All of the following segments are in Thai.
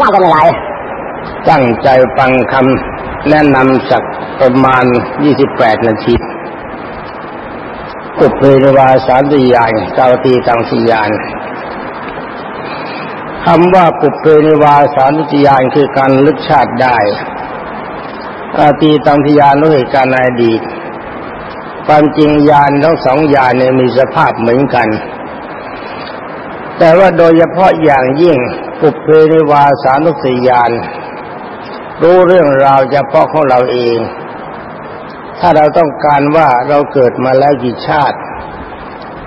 ว่าจะไม่ไรตั้งใจฟังคำแนะนำสักประมาณ 28 นาทีปุเพนวาสารติยานกาวตีตังสียานคำว่าปุเพนิวาสารติยานคือการลึกชาติได้อาตีตังทิยานด้วยการในอดีตความจริงยานทั้งสองยานเนี่ยมีสภาพเหมือนกัน แต่ว่าโดยเฉพาะอย่างยิ่ง ปุเพนิวาสานุสยาน รู้เรื่องราวเฉพาะของเราเอง ถ้าเราต้องการว่าเราเกิดมาแล้วกี่ชาติ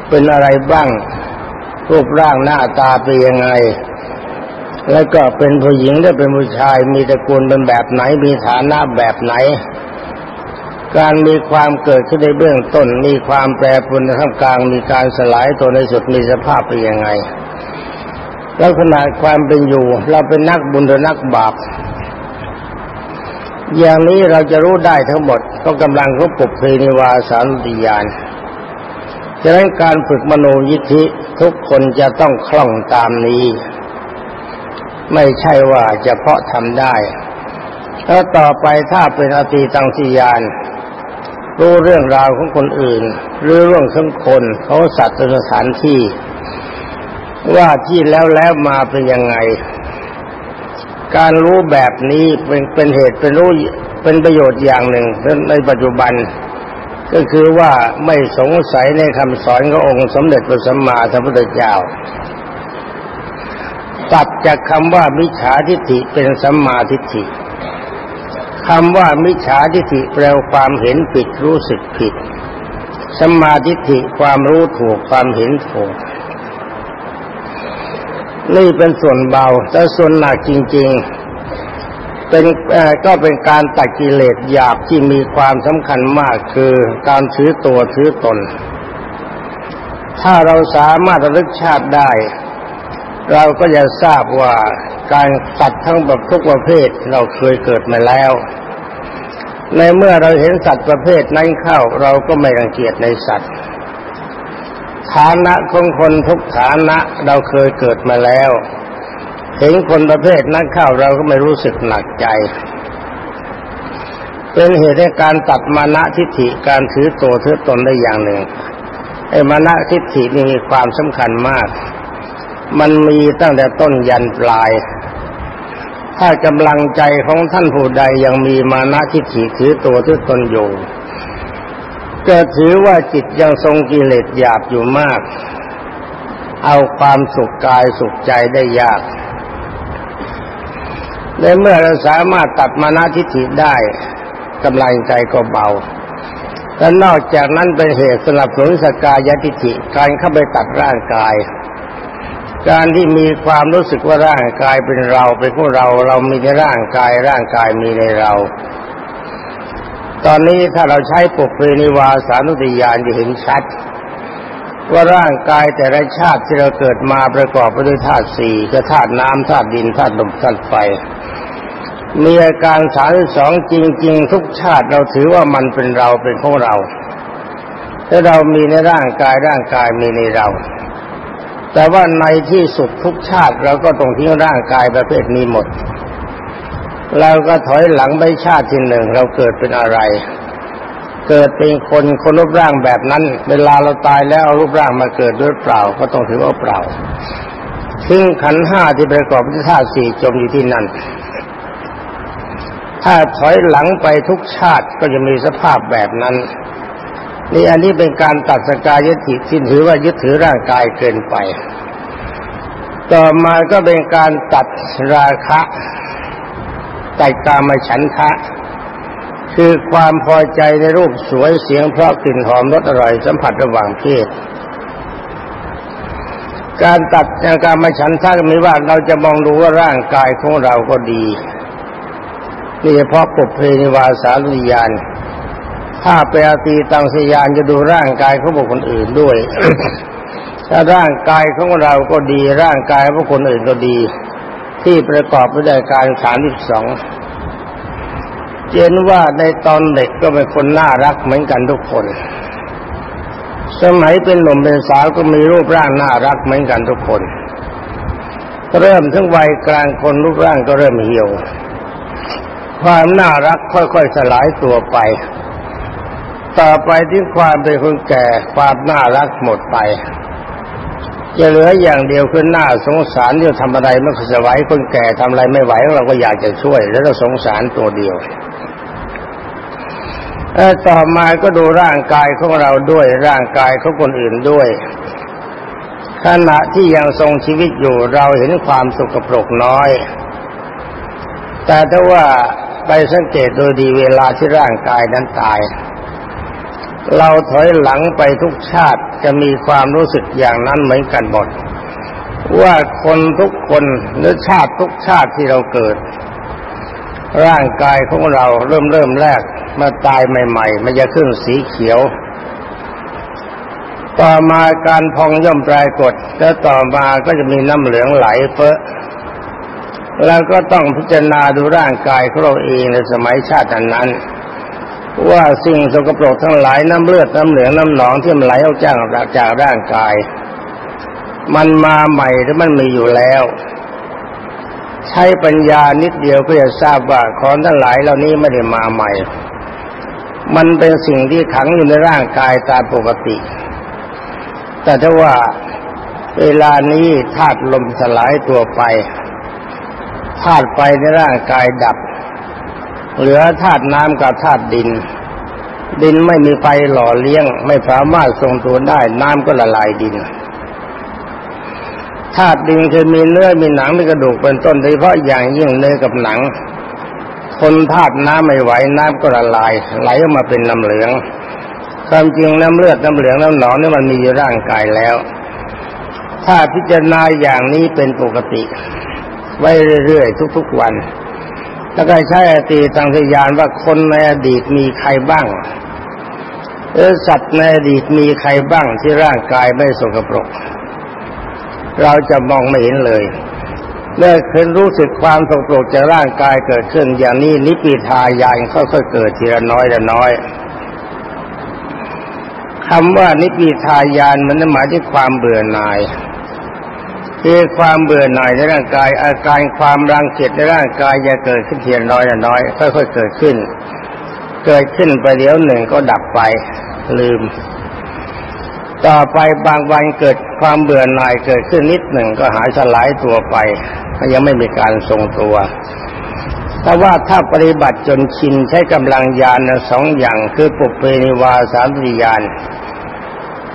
เป็นอะไรบ้าง รูปร่างหน้าตาเป็นยังไง แล้วก็เป็นผู้หญิงหรือเป็นผู้ชาย มีตระกูลเป็นแบบไหน มีฐานะแบบไหน การมีความเกิดขึ้นในเบื้องต้น มีความแปรปรวนในท่ามกลาง มีการสลายตัวในสุดมีสภาพเป็นยังไง ลักษณะความเป็นอยู่ เราเป็นนักบุญหรือนักบาป อย่างนี้เราจะรู้ได้ทั้งหมดต้องกำลังเขาปกเพนิวาสารติยานฉะนั้นการฝึกมโนยิทธิทุกคนจะต้องคล่องตามนี้ ไม่ใช่ว่าจะเพาะทำได้แล้วต่อไปถ้าเป็นอติตังสิยานรู้เรื่องราวของคนอื่น หรือเรื่องของคนเขาสัตว์สถานที่ ว่าที่แล้วแล้วมาเป็นยังไง การรู้แบบนี้เป็นเป็นเหตุเป็นรู้เป็นประโยชน์อย่างหนึ่งในปัจจุบัน ก็คือว่าไม่สงสัยในคำสอนขององค์สมเด็จพระสัมมาสัมพุทธเจ้าตัดจากคำว่ามิจฉาทิฏฐิเป็นสัมมาทิฏฐิคำว่ามิจฉาทิฏฐิแปลความเห็นผิดรู้สึกผิดสัมมาทิฏฐิความรู้ถูกความเห็นถูก นี่เป็นส่วนเบาแต่ส่วนหนักจริง ๆ เป็นก็เป็นการตัดกิเลสหยาบที่มีความสำคัญมากคือการถือตัวถือตน ถ้าเราสามารถระลึกชาติได้ เราก็จะทราบว่าการตัดทั้งแบบทุกประเภทเราเคยเกิดมาแล้ว ในเมื่อเราเห็นสัตว์ประเภทนั้นเข้า เราก็ไม่รังเกียจในสัตว์ ฐานะของคนทุกฐานะเราเคยเกิดมาแล้ว เห็นคนประเภทนั้นเข้าเราก็ไม่รู้สึกหนักใจ เป็นเหตุให้การตัดมานะทิฏฐิการถือตัวถือตนได้อย่างหนึ่งไอ้มานะทิฏฐินี่มีความสำคัญมาก มันมีตั้งแต่ต้นยันปลาย ถ้ากำลังใจของท่านผู้ใดยังมีมานะทิฏฐิถือตัวถือตนอยู่ จะถือว่าจิตยังทรงกิเลสหยาบอยู่มาก เอาความสุขกายสุขใจได้ยากในเมื่อเราสามารถตัดมานาทิฏฐิได้กำลังใจก็เบาและนอกจากนั้นเป็นเหตุสนับสนุนสกายทิฏฐิการเข้าไปตัดร่างกาย การที่มีความรู้สึกว่าร่างกายเป็นเราเป็นพวกเราเรามีในร่างกายร่างกายมีในเรา ตอนนี้ถ้าเราใช้ปุเพนิวาสานุติยานจะเห็นชัด ว่าร่างกายแต่ละชาติที่เราเกิดมาประกอบไปด้วยธาตุสี่คือธาตุน้ำธาตุดินธาตุลมธาตุไฟมีอาการสามสองจริง ๆ ทุกชาติเราถือว่ามันเป็นเราเป็นของเราถ้าเรามีในร่างกายร่างกายมีในเรา แต่ว่าในที่สุดทุกชาติเราก็ต้องทิ้งร่างกายประเภทนี้หมด เราก็ถอยหลังไปชาติที่หนึ่งเราเกิดเป็นอะไร เกิดเป็นคนคนรูปร่างแบบนั้น เวลาเราตายแล้วเอารูปร่างมาเกิดด้วยเปล่าก็ต้องถือว่าเปล่าทิ้งขันห้าที่ประกอบด้วยธาตุสี่จมอยู่ที่นั่น ถ้าถอยหลังไปทุกชาติก็จะมีสภาพแบบนั้น นี่อันนี้เป็นการตัดสกายยึดถือที่ถือว่ายึดถือร่างกายเกินไป ต่อมาก็เป็นการตัดราคะ ตัดกามฉันทะ คือความพอใจในรูปสวยเสียงเพราะกลิ่นหอมรสอร่อยสัมผัสระหว่างเพศการตัดการมาฉันทะก็มีว่าเราจะมองดูว่าร่างกายของเราก็ดีนี่เฉพาะปุเพนิวาสาลุยาน ถ้าไปอาตีตังสยานจะดูร่างกายของบุคคลอื่นด้วย ถ้าร่างกายของเราก็ดี ร่างกายของคนอื่นก็ดี ที่ประกอบไปด้วยการสามสิบสองเจนว่าในตอนเด็กก็เป็นคนน่ารักเหมือนกันทุกคน สมัยเป็นหนุ่มเป็นสาวก็มีรูปร่างน่ารักเหมือนกันทุกคน เริ่มทั้งวัยกลางคนรูปร่างก็เริ่มเหี่ยว ความน่ารักค่อยๆสลายตัวไป ต่อไปที่ความเป็นคนแก่ความน่ารักหมดไป จะเหลืออย่างเดียวคือหน้าสงสารที่ทำอะไรไม่ค่อยไหวคนแก่ทำอะไรไม่ไหวเราก็อยากจะช่วย แล้วก็สงสารตัวเดียวต่อมาก็ดูร่างกายของเราด้วยร่างกายของคนอื่นด้วย ขณะที่ยังทรงชีวิตอยู่เราเห็นความสุขปรกน้อย แต่ถ้าว่าไปสังเกตโดยดีเวลาที่ร่างกายนั้นตาย เราถอยหลังไปทุกชาติจะมีความรู้สึกอย่างนั้นเหมือนกันหมด ว่าคนทุกคนหรือชาติทุกชาติที่เราเกิด ร่างกายของเราเริ่มเริ่มแรกมาตายใหม่ๆ มันจะขึ้นสีเขียว ต่อมาการพองย่อมปลายกดแล้วต่อมาก็จะมีน้ำเหลืองไหลเฟ้อแล้วก็ต้องพิจารณาดูร่างกายของเราเองในสมัยชาตินั้น ว่าสิ่งสกปรกทั้งหลายน้ำเลือดน้ำเหลืองน้ำหนองที่มันไหลออกจากจากร่างกาย มันมาใหม่หรือมันมีอยู่แล้ว ใช้ปัญญานิดเดียวก็จะทราบว่าของทั้งหลายเหล่านี้ไม่ได้มาใหม่ มันเป็นสิ่งที่ขังอยู่ในร่างกายตามปกติ แต่ถ้าว่าเวลานี้ธาตุลมสลายตัวไปธาตุไฟในร่างกายดับ เหลือธาตุน้ำกับธาตุดิน ดินไม่มีไฟหล่อเลี้ยง ไม่สามารถทรงตัวได้ น้ำก็ละลายดินธาตุดินคือมีเนื้อมีหนังมีกระดูกเป็นต้นโดยเฉพาะอย่างยิ่งเนื้อกับหนัง คนธาตุน้ำไม่ไหวน้ำก็ละลาย ไหลออกมาเป็นน้ำเหลือง ความจริงน้ำเลือดน้ำเหลืองน้ำหนองนี่มันมีอยู่ร่างกายแล้ว ถ้าพิจารณาอย่างนี้เป็นปกติ ไว้เรื่อยๆทุกๆวัน แล้วก็ใช้อตีตังทยานว่าคนในอดีตมีใครบ้าง เออสัตว์ในอดีตมีใครบ้างที่ร่างกายไม่สกปรก เราจะมองไม่เห็นเลยเมื่อคืนรู้สึกความสกปรกจากร่างกายเกิดขึ้น อย่างนี้นิพิทายานค่อยๆเกิดทีละน้อยละน้อยคำว่านิพิทายานมันหมายถึงความเบื่อหน่าย คือความเบื่อหน่ายในร่างกาย อาการความรังเกียจในร่างกายจะเกิดขึ้นทีละน้อยน้อย ค่อยๆเกิดขึ้น เกิดขึ้นไปเดี๋ยวหนึ่งก็ดับไป ลืม ต่อไปบางวันเกิดความเบื่อหน่ายเกิดขึ้นนิดหนึ่งก็หายสลายตัวไปยังไม่มีการทรงตัวแต่ว่าถ้าปฏิบัติจนชินใช้กำลังยานสองอย่างคือปุเพนิวาสามติยาน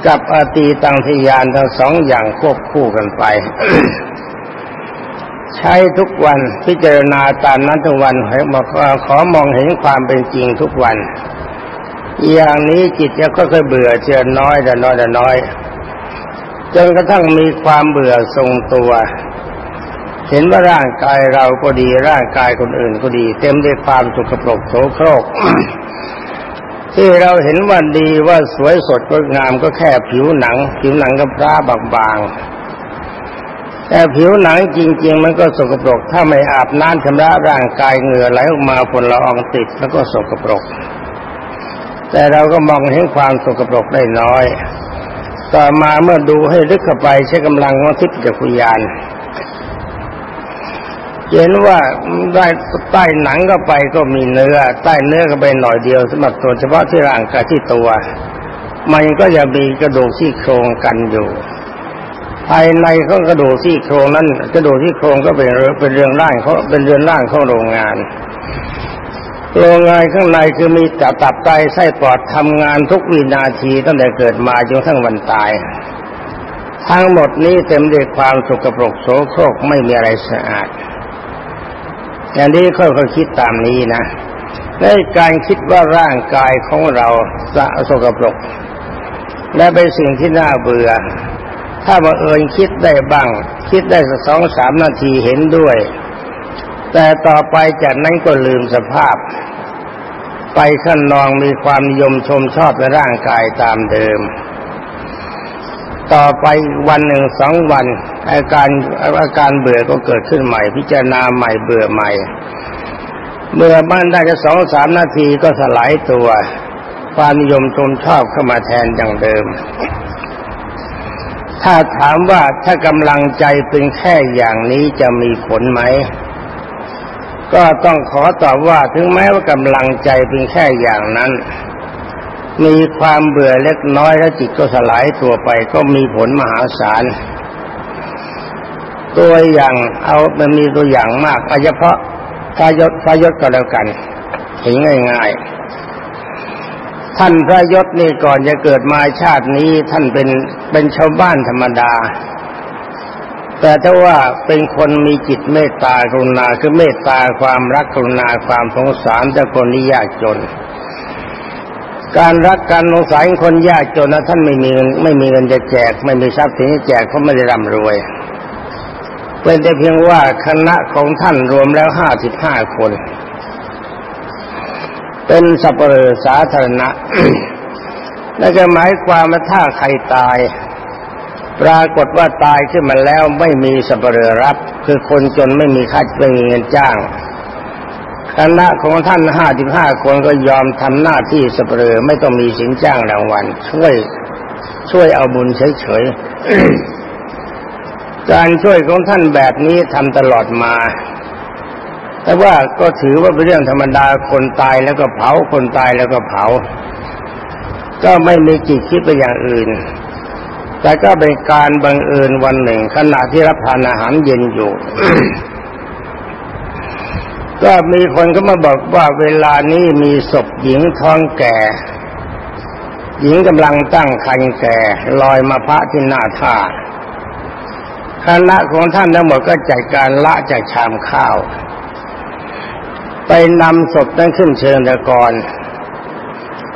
กับอตีตังทยานทั้งสองอย่างควบคู่กันไป ใช้ทุกวันพิจารณาตามนั้นทุกวันขอมองเห็นความเป็นจริงทุกวัน อย่างนี้จิตจะก็ค่อยเบื่อเชื่อน้อยแต่น้อยแต่น้อยจนกระทั่งมีความเบื่อทรงตัว เห็นว่าร่างกายเราก็ดีร่างกายคนอื่นก็ดี เต็มด้วยความสุขปรกโสโครก ที่เราเห็นว่าดีว่าสวยสดงดงามก็แค่ผิวหนัง ผิวหนังกับพระบางๆ แต่ผิวหนังจริง ๆ มันก็สกปรก ถ้าไม่อาบน้ำชำระร่างกายเหงื่อไหลออกมาฝนละอองติดแล้วก็สกปรก แต่เราก็มองเห็นความสกปรกได้น้อย ต่อมาเมื่อดูให้ลึกเข้าไปใช้กำลังของทิพยจักรยาน เห็นว่าได้ใต้หนังก็ไปก็มีเนื้อ ใต้เนื้อก็ไปหน่อยเดียวสำหรับตัวเฉพาะที่ร่างกายที่ตัว มันก็จะมีกระดูกที่โครงกันอยู่ภายในของกระดูกที่โครงนั้นกระดูกที่โครงก็เป็นเป็นเรื่องร่างเขาเป็นเรือนร่างของโรงงาน โรงงานข้างในคือมีตับตับไตไส้ปอดทำงานทุกวินาทีตั้งแต่เกิดมาจนทั้งวันตาย ทั้งหมดนี้เต็มด้วยความสกปรกโสโครกไม่มีอะไรสะอาด อย่างนี้ค่อยๆคิดตามนี้นะในการคิดว่าร่างกายของเราสะสกปรก และเป็นสิ่งที่น่าเบื่อ ถ้าบังเอิญคิดได้บ้าง คิดได้สักสองสามนาทีเห็นด้วย แต่ต่อไปจากนั้นก็ลืมสภาพ ไปขั้นนองมีความนิยมชมชอบในร่างกายตามเดิม ต่อไปวันหนึ่งสองวันอาการอาการเบื่อก็เกิดขึ้นใหม่ พิจารณาใหม่เบื่อใหม่ เมื่อบ้านได้แค่สองสามนาทีก็สลายตัว ความนิยมชมชอบเข้ามาแทนอย่างเดิม ถ้าถามว่าถ้ากำลังใจเป็นแค่อย่างนี้จะมีผลไหมก็ต้องขอตอบว่าถึงแม้ว่ากำลังใจเป็นแค่อย่างนั้น มีความเบื่อเล็กน้อยแล้วจิตก็สลายตัวไปก็มีผลมหาศาล ตัวอย่างเอามันมีตัวอย่างมากเฉพาะพายศพายศก็แล้วกันเห็นง่ายๆ ท่านพระยศนี่ก่อนจะเกิดมาชาตินี้ท่านเป็นเป็นชาวบ้านธรรมดา แต่ถ้าว่าเป็นคนมีจิตเมตตากรุณาคือเมตตาความรักกรุณาความสงสารแต่คนที่ยากจน การรักการสงสารคนยากจนนะท่านไม่มีเงินไม่มีเงินจะแจก ไม่มีทรัพย์สินจะแจกเพราะไม่ได้ร่ำรวย เป็นแต่เพียงว่าคณะของท่านรวมแล้วห้าสิบห้าคน เป็นสัปเหร่อสาธารณะนั่นก็หมายความว่าถ้าใครตาย ปรากฏว่าตายขึ้นมาแล้วไม่มีสัปเหร่อรับ คือคนจนไม่มีค่าไม่มีเงินจ้าง คณะของท่านห้าสิบห้าคนก็ยอมทำหน้าที่สัปรอไม่ต้องมีสินจ้างรางวัลช่วยช่วยเอาบุญเฉยๆ การช่วยของท่านแบบนี้ทำตลอดมา แต่ว่าก็ถือว่าเป็นเรื่องธรรมดาคนตายแล้วก็เผาคนตายแล้วก็เผา ก็ไม่มีจิตคิดไปอย่างอื่น แต่ก็เป็นการบังเอิญวันหนึ่งขณะที่รับทานอาหารเย็นอยู่ ก็มีคนก็มาบอกว่าเวลานี้มีศพหญิงท้องแก่ หญิงกำลังตั้งครรภ์แก่ลอยมาพระที่หน้าท่าคณะของท่านทั้งหมดก็จัดการละจากชามข้าว ไปนำศพนั้นขึ้นเชิงตะกอน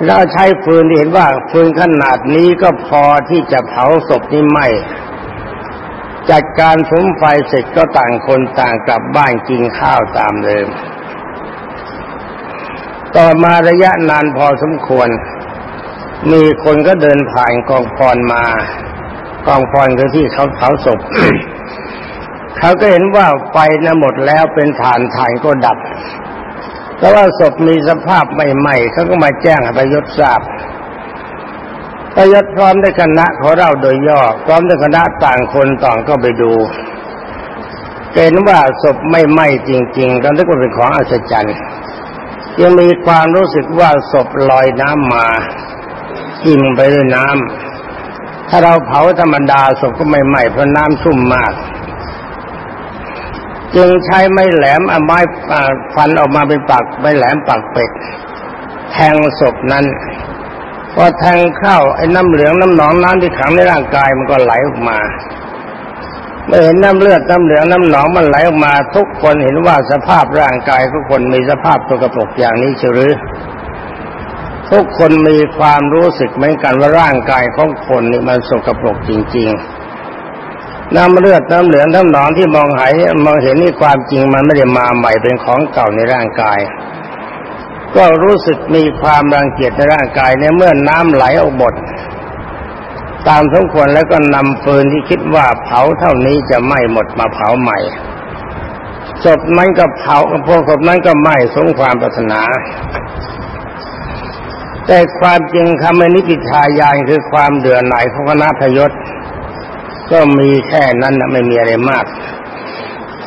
เราใช้ฟืนเห็นว่าฟืนขนาดนี้ก็พอที่จะเผาศพนี้ไหม จัดการสมไฟเสร็จก็ต่างคนต่างกลับบ้านกินข้าวตามเดิม ต่อมาระยะนานพอสมควร มีคนก็เดินผ่านกองพรมากองฟอนคือที่เขาเผาศพเขาก็เห็นว่าไฟน่ะหมดแล้วเป็นฐานถ่านก็ดับแต่ว่าศพมีสภาพใหม่ๆเขาก็มาแจ้งให้ประยศทราบ ประยศพร้อมด้วยคณะของเราโดยย่อพร้อมด้วยคณะต่างคนต่างก็ไปดูเห็นว่าศพไม่ไหม้จริง ๆ ก็นึกว่าเป็นของอัศจรรย์ยังมีความรู้สึกว่าศพลอยน้ำมากิ่งไปด้วยน้ำถ้าเราเผาธรรมดาศพก็ไม่ไหม้เพราะน้ำชุ่มมาก จึงใช้ไม้แหลมเอาไม้ฟันออกมาเป็นปักไม้แหลมปักเป็ดแทงศพนั้น พอแทงเข้าไอ้น้ำเหลืองน้ำหนองน้ำที่ขังในร่างกายมันก็ไหลออกมาเมื่อเห็นน้ำเลือดน้ำเหลืองน้ำหนองมันไหลออกมา ทุกคนเห็นว่าสภาพร่างกายทุกคนมีสภาพตัวกระปกอย่างนี้เฉรือทุกคนมีความรู้สึกเหมือนกันว่าร่างกายของคนนี่มันสกปรกจริง ๆ น้ำเลือดน้ำเหลืองน้ำหนองที่มองหายมองเห็นนี่ความจริงมันไม่ได้มาใหม่เป็นของเก่าในร่างกาย ก็รู้สึกมีความรังเกียจในร่างกายในเมื่อน้ำไหลออกหมดตามสมควรแล้วก็นำฟืนที่คิดว่าเผาเท่านี้จะไหม้หมดมาเผาใหม่ศพนั้นก็เผาพวกศพนั้นก็ไหม้สงความปรารถนา แต่ความจริงคำนิพิทายานคือความเดือดหน่ายของคณะพยศก็มีแค่นั้นนะไม่มีอะไรมาก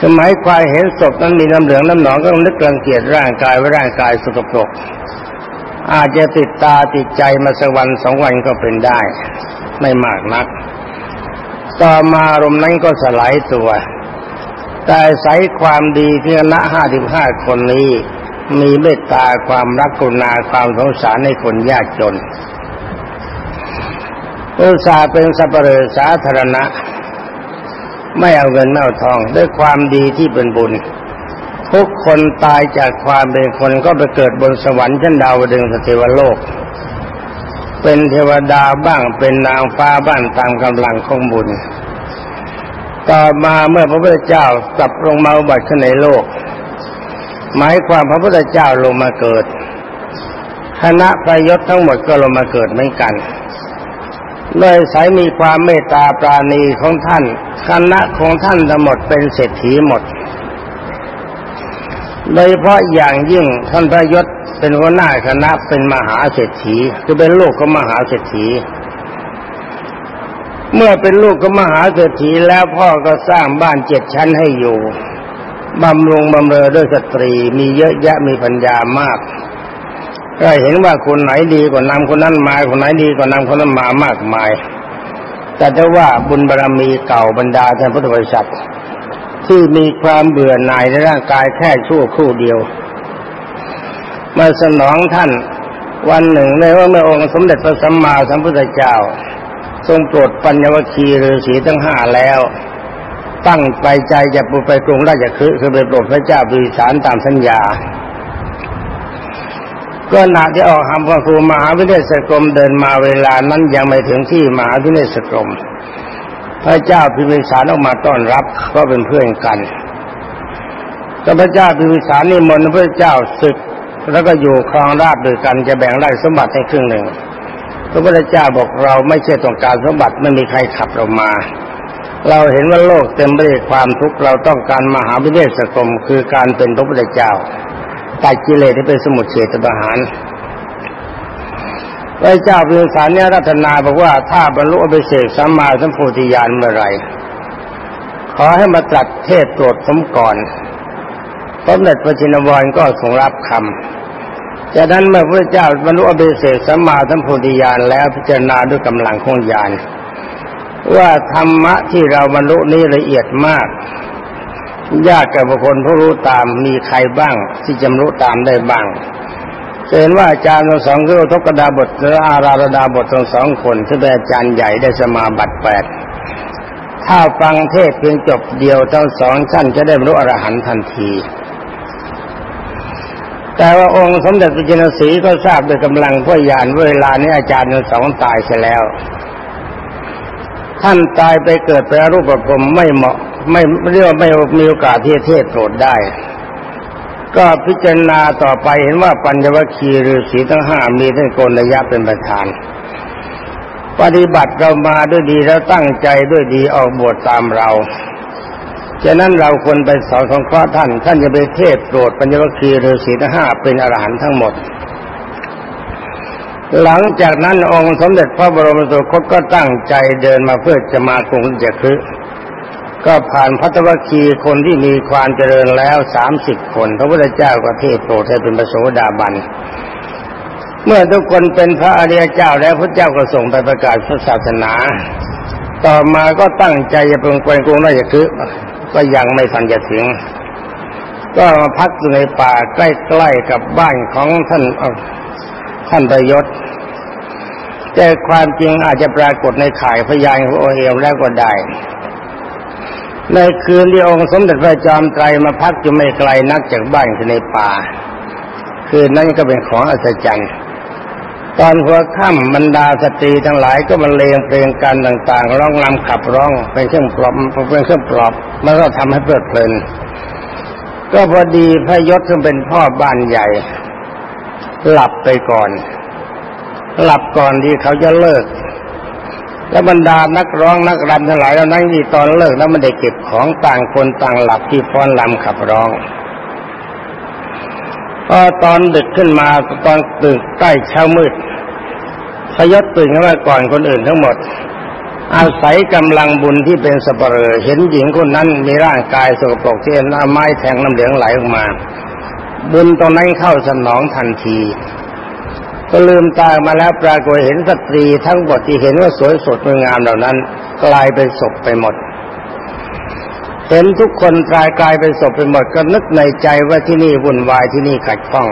สมัยควายเห็นศพนั้นมีน้ำเหลืองน้ำหนองก็นึกรังเกียจร่างกายว่าร่างกายสกปรก อาจจะติดตาติดใจมาสักวันสองวันก็เป็นได้ ไม่มากนัก ต่อมารมนั้นก็สลายตัว แต่ใสความดีที่คณะห้าสิบห้าคนนี้ มีเมตตาความรักกรุณาความสงสารในคนยากจนอุตสาเป็นสัปเหร่อสาธารณะ ไม่เอาเงินไม่เอาทอง ด้วยความดีที่เป็นบุญ ทุกคนตายจากความเป็นคนก็ไปเกิดบนสวรรค์ชั้นดาวดึงสเทวโลก เป็นเทวดาบ้างเป็นนางฟ้าบ้างตามกำลังของบุญ ต่อมาเมื่อพระพุทธเจ้ากลับลงมาอุบัติขึ้นในโลก หมายความพระพุทธเจ้าลงมาเกิด คณะประยศทั้งหมดก็ลงมาเกิดเหมือนกัน เลยสายมีความเมตตาปราณีของท่านคณะของท่านทั้งหมดเป็นเศรษฐีหมด โดยเพราะอย่างยิ่งท่านพระยศเป็นหัวหน้าคณะเป็นมหาเศรษฐีคือเป็นลูกของมหาเศรษฐี เมื่อเป็นลูกก็มหาเศรษฐีแล้วพ่อก็สร้างบ้านเจ็ดชั้นให้อยู่บำรุงบำเรอด้วยสตรีมีเยอะแยะมีปัญญามาก ก็เห็นว่าคนไหนดีกว่านำคนนั้นมาคนไหนดีกว่านำคนนั้นมามากมาย แต่ถ้าว่าบุญบารรมีเก่าบรรดาท่านพุทธบริษัทที่มีความเบื่อหน่ายในร่างกายแค่ชั่วครู่เดียว มาสนองท่านวันหนึ่งในว่าเมื่อองค์สมเด็จพระสัมมาสัมพุทธเจ้า ทรงโปรดปัญญวคีฤาษีทั้งห้าแล้ว ตั้งไปใจจะไปกรุงราชคฤห์คือไปโปรดพระเจ้าบริสารตามสัญญา ก็นาที่ออกคำพระครูมหาวิทยาศกรมเดินมาเวลานั้นยังไม่ถึงที่มหาวิทยาศกรมพระเจ้าพิมพิสารออกมาต้อนรับก็เป็นเพื่อนกันก็พระเจ้าพิมพิสารนิมนต์พระเจ้าศึก แล้วก็อยู่ครองราชด้วยกันจะแบ่งไร่สมบัติให้ครึ่งหนึ่งพระพุทธเจ้าบอกเราไม่ใช่ต้องการสมบัติไม่มีใครขับเรามา เราเห็นว่าโลกเต็มไปด้วยความทุกข์เราต้องการมหาวิเวสกรมคือการเป็นพระพุทธเจ้า ตัดกิเลสให้เป็นสมุทเฉตประหารพระเจ้าพิมสารเนี่ยรัตนาบอกว่าถ้าบรรลุอภิเศกสัมมาสัมโพธิญาณเมื่อไรขอให้มาตรัสเทศโปรดสมก่อนสมเด็จพระชินวรก็ทรงรับคำจากนั้นเมื่อพระเจ้าบรรลุอภิเศกสัมมาสัมโพธิญาณแล้วพิจารณาด้วยกำลังของญาณว่าธรรมะที่เราบรรลุนี้ละเอียดมาก ยากกับบุคคลผู้รู้ตามมีใครบ้างที่จำรู้ตามได้บ้างเห็นว่าอาจารย์ทั้งสองคือทกดาบทและอาราดาบททั้งสองคนที่เป็นอาจารย์ใหญ่ได้สมาบัติแปดถ้าฟังเทศเพียงจบเดียวทั้งสองท่านจะได้บรรลุอรหันต์ทันที แต่ว่าองค์สมเด็จพระจินสีก็ทราบโดยกำลังพ่อยานเวลานี้อาจารย์ทั้งสองตายเสียแล้ว ท่านตายไปเกิดเป็นรูปภพไม่เหมาะ ไม่เรียกว่าไม่มีโอกาสที่เทศโปรดได้ ก็พิจารณาต่อไปเห็นว่าปัญญวคีฤาษีทั้งห้ามีท่านโกนยะเป็นประธาน ปฏิบัติเรามาด้วยดีแล้วตั้งใจด้วยดีออกบวชตามเราฉะนั้นเราควรไปสอนของข้อท่าน ท่านจะไปเทศโปรดปัญญวคีฤาษีทั้งห้าเป็นอรหันต์ทั้งหมดหลังจากนั้นองค์สมเด็จพระบรมสุคตก็ตั้งใจเดินมาเพื่อจะมากรุงเจะคฤ ก็ผ่านพัตวคีคนที่มีความเจริญแล้วสามสิบคน พระพุทธเจ้าก็เทศโปรดให้เป็นประโสดาบัน เมื่อทุกคนเป็นพระอริยเจ้าแล้วพระเจ้าก็ส่งไปประกาศพระศาสนา ต่อมาก็ตั้งใจจะเป็นกวนกรุงราชคฤห์ก็ยังไม่ทันจะถึง ก็มาพักอยู่ในป่าใกล้ๆกับบ้านของท่านท่านประยศแต่ความจริงอาจจะปรากฏในข่ายพยานของโอเอลแล้วก็ได้ ในคืนที่องค์สมเด็จพระจอมไตรมาพักอยู่ไม่ไกลนักจากบ้านคือในป่า คืนนั้นก็เป็นของอัศจรรย์ตอนหัวค่ำบรรดาสตรีทั้งหลายก็บรรเลงเพลงกันต่างๆร้องรำขับร้องเป็นเครื่องปลอบเป็นเครื่องปลอบแล้วก็ทำให้เพลิดเพลิน ก็พอดีพระยศซึ่งเป็นพ่อบ้านใหญ่ หลับไปก่อน หลับก่อนที่เขาจะเลิก แล้วบรรดานักร้องนักรำทั้งหลายแล้วนั่งที่ตอนเลิกแล้วมันได้เก็บของต่างคนต่างหลับที่ฟ้อนรำขับร้องพอตอนดึกขึ้นมาตอนตื่นใกล้เช้ามืดพยศตื่นขึ้นมาก่อนคนอื่นทั้งหมด อาศัยกำลังบุญที่เป็นสเปรเห็นหญิงคนนั้นมีร่างกายสกปรกที่น้ำไม้แทงน้ำเหลืองไหลออกมา บุญตรงนั้นเข้าสนองทันที ก็ลืมตามาแล้วปรากฏเห็นสตรีทั้งหมดที่เห็นว่าสวยสดงามเหล่านั้น กลายเป็นศพไปหมด เห็นทุกคนกลายกลายเป็นศพไปหมดก็นึกในใจว่าที่นี่วุ่นวายที่นี่ขัดข้อง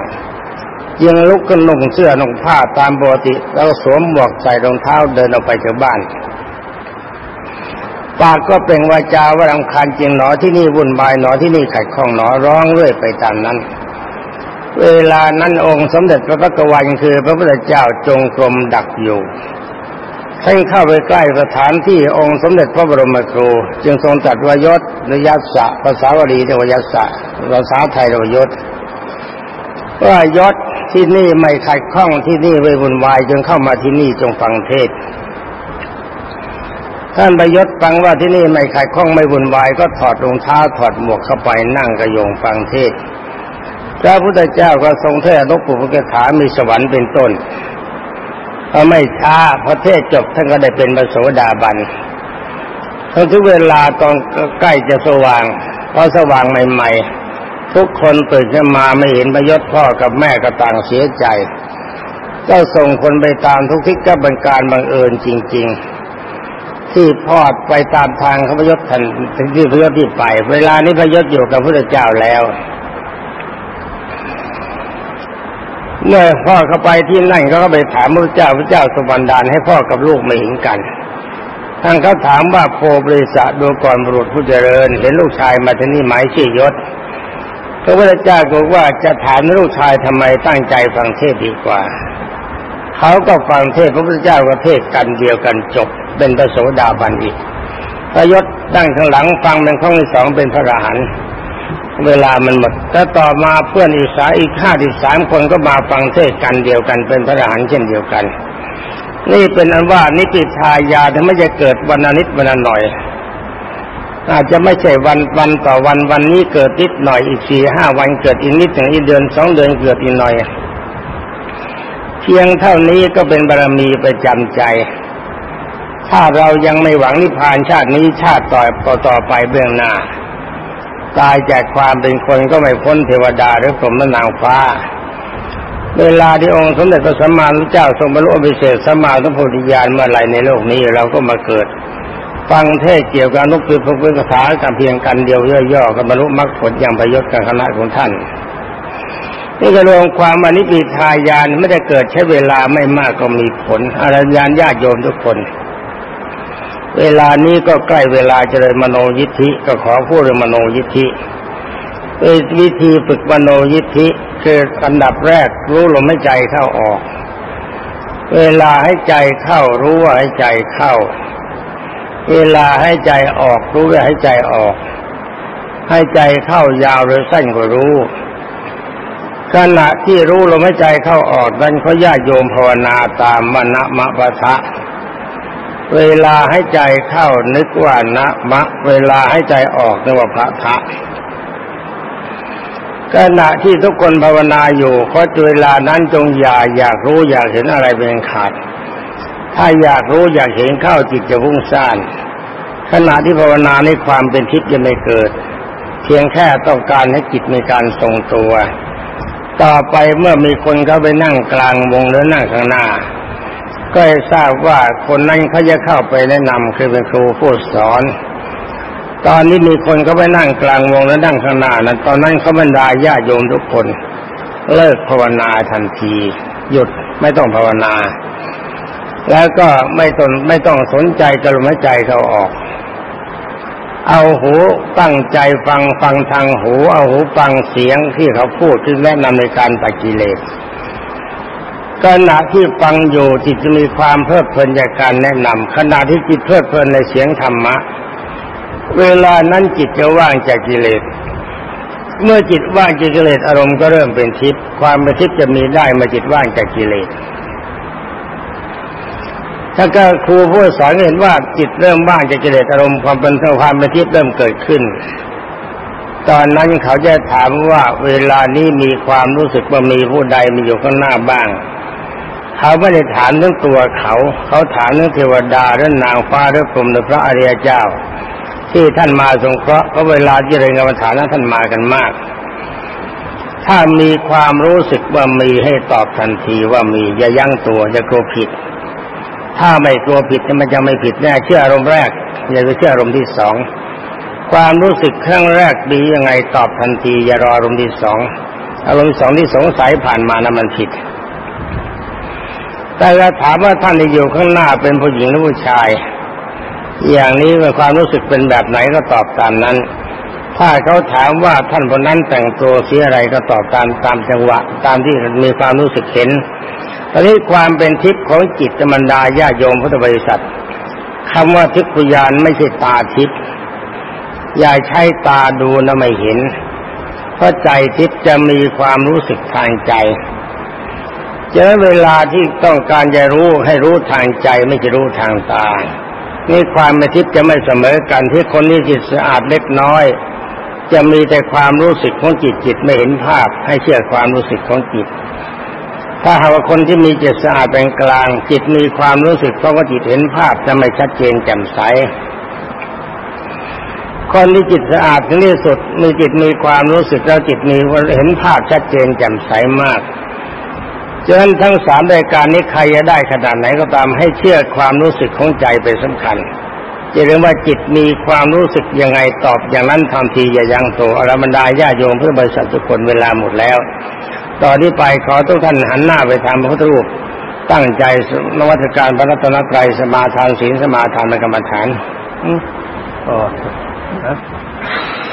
ยังลุกขึ้นนุ่งเสื้อนุ่งผ้าตามปกติ แล้วสวมหมวกใส่รองเท้าเดินออกไปจากบ้านปากก็เป็นวาจาว่ารำคาญจริงหนอที่นี่วุ่นวายหนอที่นี่ขัดข้องหนอร้องเรื่อยไปตามนั้น เวลานั้นองค์สมเด็จพระพักวันคือ พระพุทธเจ้าจงกรมดักอยู่ท่านเข้าไปใกล้สถานที่องค์สมเด็จพระบรมครู จึงทรงตรัสว่ายศนยัสสะภาษาวลีเรียกวายัสสะภาษาไทยเรียกวายศว่ายศที่นี่ไม่ขัดข้องที่นี่ไม่วุ่นวายจึงเข้ามาที่นี่จงฟังเทศท่านประยศฟังว่าที่นี่ไม่ขัดข้องไม่วุ่นวายก็ถอดรองเท้าถอดหมวกเข้าไปนั่งกระยงฟังเทศ พระพุทธเจ้าก็ทรงเทศนกปุพกถามีสวรรค์เป็นต้นพอไม่ช้าพอเทศจบท่านก็ได้เป็นพระโสดาบันตอนที่เวลาตอนใกล้จะสว่างพอสว่างใหม่ ๆ ทุกคนตื่นขึ้นมาไม่เห็นพยศพ่อกับแม่ก็ต่างเสียใจก็ส่งคนไปตามทุกทิศก็เป็นการบังเอิญจริง ๆ ที่พอดไปตามทางเขาพยศทันที่พยศที่ไป เวลานี้พยศอยู่กับพระเจ้าแล้ว เมื่อพ่อเข้าไปที่นั่นเขาก็ไปถามพระเจ้าพระเจ้าสุบันดาลให้พ่อกับลูกไม่เห็นกันท่านเขาถามว่าโพบริษัทดูก่อนบุรุษผู้เจริญ เห็นลูกชายมาที่นี่หมายชื่อยศพระพุทธเจ้าบอกว่าจะถามลูกชายทำไมตั้งใจฟังเทศดีกว่า เขาก็ฟังเทศพระพุทธเจ้าก็เทศกันเดียวกันจบ เป็นพระโสดาบันอีกพระยศตั้งข้างหลังฟังเป็นข้องที่สองเป็นพระอรหันต์ เวลามันหมดแต่ต่อมาเพื่อนอีกสายอีกห้าอีกสามคนก็มาฟังเทศกันเดียวกันเป็นพระอรหันต์เช่นเดียวกัน นี่เป็นอันว่านิติทายาถ้าไม่จะเกิดวันนิดวันหน่อย อาจจะไม่ใช่วันวันต่อวันวันนี้เกิดนิดหน่อยอีกสี่ห้าวันเกิดอีกนิดถึงอีกเดือนสองเดือนเกิดอีกหน่อย เพียงเท่านี้ก็เป็นบารมีประจำใจถ้าเรายังไม่หวังนิพพานชาตินี้ชาติต่อต่อไปเบื้องหน้า ตายจากความเป็นคนก็ไม่พ้นเทวดาหรือพรหมนางฟ้า เวลาที่องค์สมเด็จพระสัมมาสัมพุทธเจ้าทรงบรรลุอภิเศษสัมมาสัมพุทธญาณเมื่อไรในโลกนี้เราก็มาเกิด ฟังเทศเกี่ยวกับนุกคือพระพุทธศาสนาเพียงกันเดียวย่อๆกับบรรลุมรรคผลอย่างประโยชน์กับคณะของท่านนี่ก็รวมความอนิปิทายานไม่ได้เกิดใช้เวลาไม่มากก็มีผลอารยาญาติโยมทุกคน เวลานี้ก็ใกล้เวลาเจริญมโนยิทธิก็ขอพูดเรื่องมโนยิทธิวิธีฝึกมโนยิทธิคืออันดับแรกรู้ลมหายใจเข้าออก เวลาให้ใจเข้ารู้ว่าให้ใจเข้า เวลาให้ใจออกรู้ว่าให้ใจออก ให้ใจเข้ายาวหรือสั้นก็รู้ขณะที่รู้ลมหายใจเข้าออกนั้นเขาญาโยมภาวนาตามมณมะปะทะ เวลาให้ใจเข้านึกว่านะมะ เวลาให้ใจออกนึกว่าพระทะขณะที่ทุกคนภาวนาอยู่ขอเวลานั้นจงอย่าอยากรู้อยากเห็นอะไรเป็นขาด ถ้าอยากรู้อยากเห็นเข้าจิตจะพุ่งซ่านขณะที่ภาวนาในความเป็นทิพย์จะไม่เกิด เพียงแค่ต้องการให้จิตมีการทรงตัว ต่อไปเมื่อมีคนเขาไปนั่งกลางวงหรือนั่งข้างหน้า ก็ทราบว่าคนนั้นเขาจะเข้าไปแนะนำคือเป็นครูผู้สอน ตอนนี้มีคนเขาไปนั่งกลางวงและนั่งข้างหน้านั้นตอนนั้นเขาบรรดาญาโยมทุกคน เลิกภาวนาทันที หยุดไม่ต้องภาวนา แล้วก็ไม่ตนไม่ต้องสนใจกระลมหายใจเขาออก เอาหูตั้งใจฟังฟังทางหู เอาหูฟังเสียงที่เขาพูดที่แนะนำในการตัดกิเลส ขณะที่ฟังอยู่จิตจะมีความเพลิดเพลินจากการแนะนำขณะที่จิตเพลิดเพลินในเสียงธรรมะ เวลานั้นจิตจะว่างจากกิเลส เมื่อจิตว่างจากกิเลสอารมณ์ก็เริ่มเป็นทิพย์ความเป็นทิพย์จะมีได้เมื่อจิตว่างจากกิเลสถ้าก็ครูผู้สอนเห็นว่าจิตเริ่มว่างจากกิเลสอารมณ์ความเป็นความเป็นทิพย์เริ่มเกิดขึ้น ตอนนั้นเขาจะถามว่าเวลานี้มีความรู้สึกว่ามีผู้ใดมีอยู่ข้างหน้าบ้าง เขาไม่ได้ถามเรื่องตัวเขา เขาถามเรื่องเทวดาเรื่องนางฟ้าเรื่องพรหมหรือพระอริยเจ้า ที่ท่านมาสงเคราะห์เพราะเวลาที่เรียนกรรมฐานนั้นท่านมากันมาก ถ้ามีความรู้สึกว่ามีให้ตอบทันทีว่ามีอย่ายั้งตัวอย่ากลัวผิด ถ้าไม่กลัวผิดมันจะไม่ผิดแน่เชื่ออารมณ์แรกอย่าไปเชื่ออารมณ์ที่สองความรู้สึกครั้งแรกดียังไงตอบทันที อย่ารออารมณ์ที่สองอารมณ์สองที่สงสัยผ่านมานั้นมันผิด แต่เราถามว่าท่านที่อยู่ข้างหน้าเป็นผู้หญิงหรือผู้ชาย อย่างนี้มีความรู้สึกเป็นแบบไหนก็ตอบตามนั้น ถ้าเขาถามว่าท่านคนนั้นแต่งตัวสีอะไรก็ตอบตามตามจังหวะ ตามที่มีความรู้สึกเห็น ตอนนี้ความเป็นทิพย์ของจิตธรรมดาญาโยมพุทธบริษัทคำว่าทิพยานไม่ใช่ตาทิพย์อย่าใช้ตาดูนะไม่เห็น เพราะใจทิพย์จะมีความรู้สึกทางใจ ฉะนั้นเวลาที่ต้องการจะรู้ให้รู้ทางใจไม่จะรู้ทางตา นี่ความไม่ทิพย์จะไม่เสมอกันที่คนนี้จิตสะอาดเล็กน้อย จะมีแต่ความรู้สึกของจิตจิตไม่เห็นภาพ ให้เชื่อความรู้สึกของจิต ถ้าหากว่าคนที่มีจิตสะอาดเป็นกลาง จิตมีความรู้สึกเพราะว่าจิตเห็นภาพจะไม่ชัดเจนแจ่มใสคนที่จิตสะอาดที่สุดมีจิตมีความรู้สึกแล้วจิตมีเห็นภาพชัดเจนแจ่มใสมาก ฉะนั้นทั้งสามรายการนี้ใครจะได้ขนาดไหนก็ตามให้เชื่อความรู้สึกของใจเป็นสำคัญจะเรียกว่าจิตมีความรู้สึกยังไงตอบอย่างนั้นทำทีอย่ายังโตอรบรรดาญาโยมเพื่อบริษัททุกคนเวลาหมดแล้ว ตอนนี้ไปขอทุกท่านหันหน้าไปทางพระพุทธรูปตั้งใจนวัตการพระรัตนตรัยสมาทานศีลสมาทานกรรมฐานอ๋อ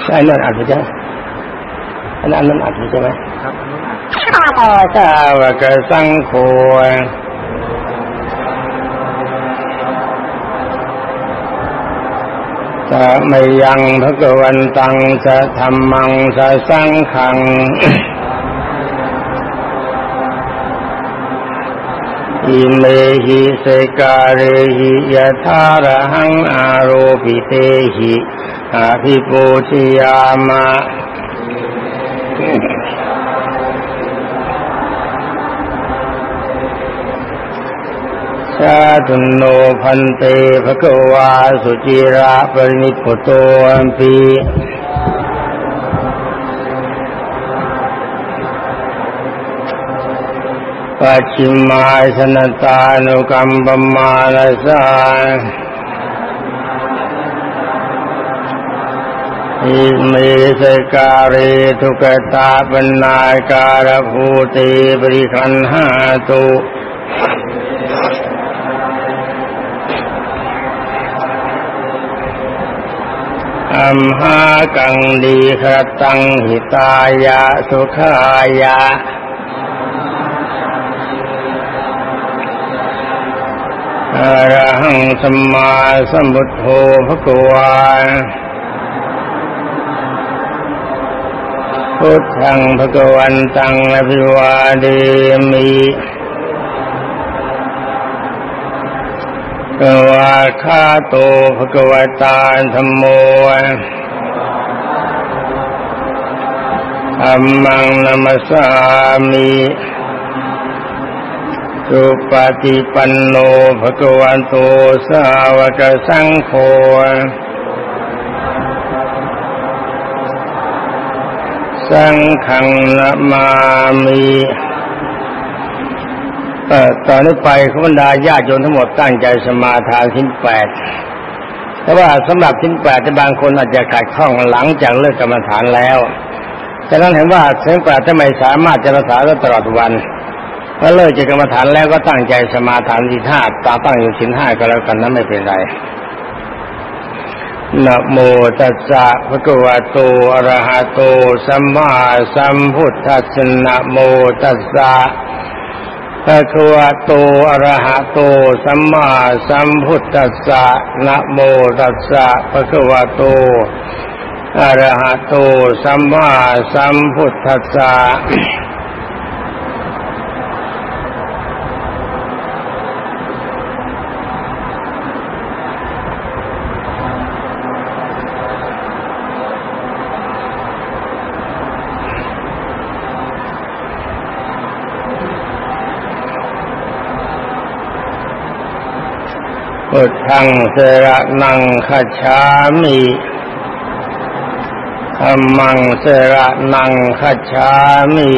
ใช่นั่นอัดใช่ไหมอันนั้นนั่นอัดใช่ไหมครับ ข้าวกสังโฆสะมยังพระกวันตังสะธรรมังสะสังขังอิเมหิเสกาเรหิยะทาระหังอารปิเตหิอาภิปูชยามะ ชาตุโนพันเตภะกวาสุจิระปรินิพุโตอัมปีปัจฉิมาสนตานุกัมปมาลสาอิเมสการิทุกตาปนาการภูติบริคันหาตุ อัมหากังดีขตังหิตายะสุขายะอรหังสมมาสมุทโธภะกวาพุทธังภะกวันตังอภิวาเดมิ กวาคาโตภะกวตาธรรมโมอัมมังนัมสามิสุปฏิปันโนภะกวันโตสาวกสังโฆสังขังละมามี ตอนนี้ไปขบรรดาญาติโยมทั้งหมดตั้งใจสมาทานทิ้นแปดแต่ว่าสำหรับทิ้นแปดที่บางคนอาจจะขาดข้องหลังจากเลิกกรรมฐานแล้วฉะนั้นเห็นว่าทิ้นแปดจะไม่สามารถจะรักษาได้ตลอดวันเมื่อเลิกจากกรรมฐานแล้วก็ตั้งใจสมาทานที่ท่าตาตั้งอยู่ชิ้นห้าก็แล้วกันนั้นไม่เป็นไรนะโมตัสสะภะคะวะโตอะระหะโต สัมมาสัมพุทธัสสะนะโมตัสสะ ภะคะวะโตอะระหะโต สัมมาสัมพุทธัสสะนะโมตัสสะภะคะวะโตอะระหะโต สัมมาสัมพุทธัสสะ พุทังเสระนังขจามิธรรมังเสระนังขจามิ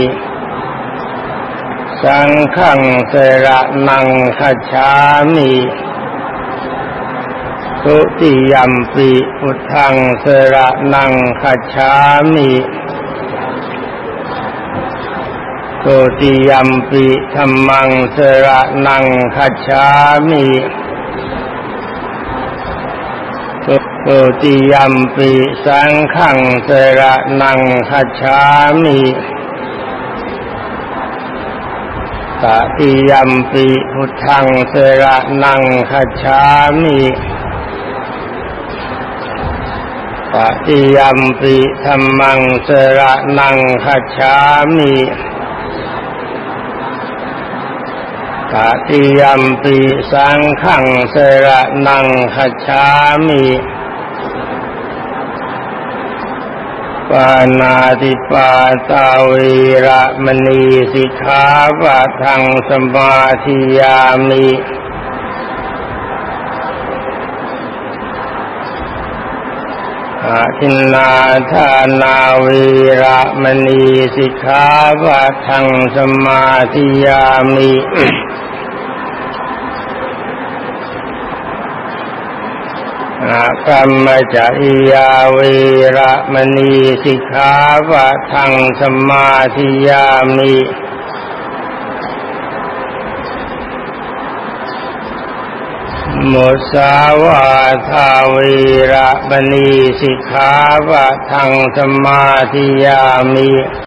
สังฆังเสระนังขจามิตุติยัมปิพุทังเสระนังขจามิตุติยัมปิธรรมังเสระนังขจามิ ตุติยัมปิสังขังเสระนังคัจฉามิตติยัมปิพุทธังเสระนังคัจฉามิตติยัมปิธรรมังเสระนังคัจฉามิตติยัมปิสังขังเสระนังคัจฉามิ ปานาติปาตาวีระมณีสิกขาปะทังสมาธิยามิอาทินนาทานาวีระมณีสิกขาวะทังสมาธิยามิ อากรรมจริยาวีระมณีสิกขาวะทังสมาธิยามิมุสาวาทาวีระมณีสิกขาวะทังสมาธิยามิ